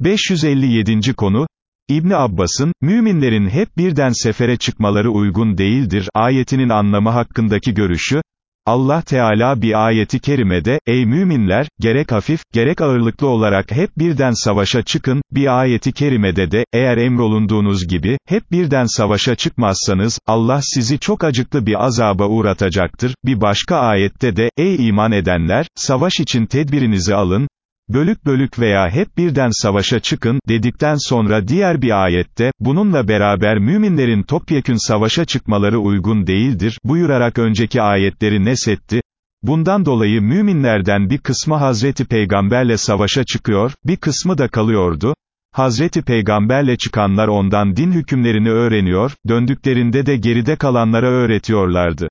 557. konu, İbni Abbas'ın, müminlerin hep birden sefere çıkmaları uygun değildir, ayetinin anlamı hakkındaki görüşü, Allah Teala bir ayeti kerimede, ey müminler, gerek hafif, gerek ağırlıklı olarak hep birden savaşa çıkın, bir ayeti kerimede de, eğer emrolunduğunuz gibi, hep birden savaşa çıkmazsanız, Allah sizi çok acıklı bir azaba uğratacaktır, bir başka ayette de, ey iman edenler, savaş için tedbirinizi alın, bölük bölük veya hep birden savaşa çıkın, dedikten sonra diğer bir ayette, bununla beraber müminlerin topyekün savaşa çıkmaları uygun değildir, buyurarak önceki ayetleri nesetti, Bundan dolayı müminlerden bir kısmı Hazreti Peygamberle savaşa çıkıyor, bir kısmı da kalıyordu, Hazreti Peygamberle çıkanlar ondan din hükümlerini öğreniyor, döndüklerinde de geride kalanlara öğretiyorlardı.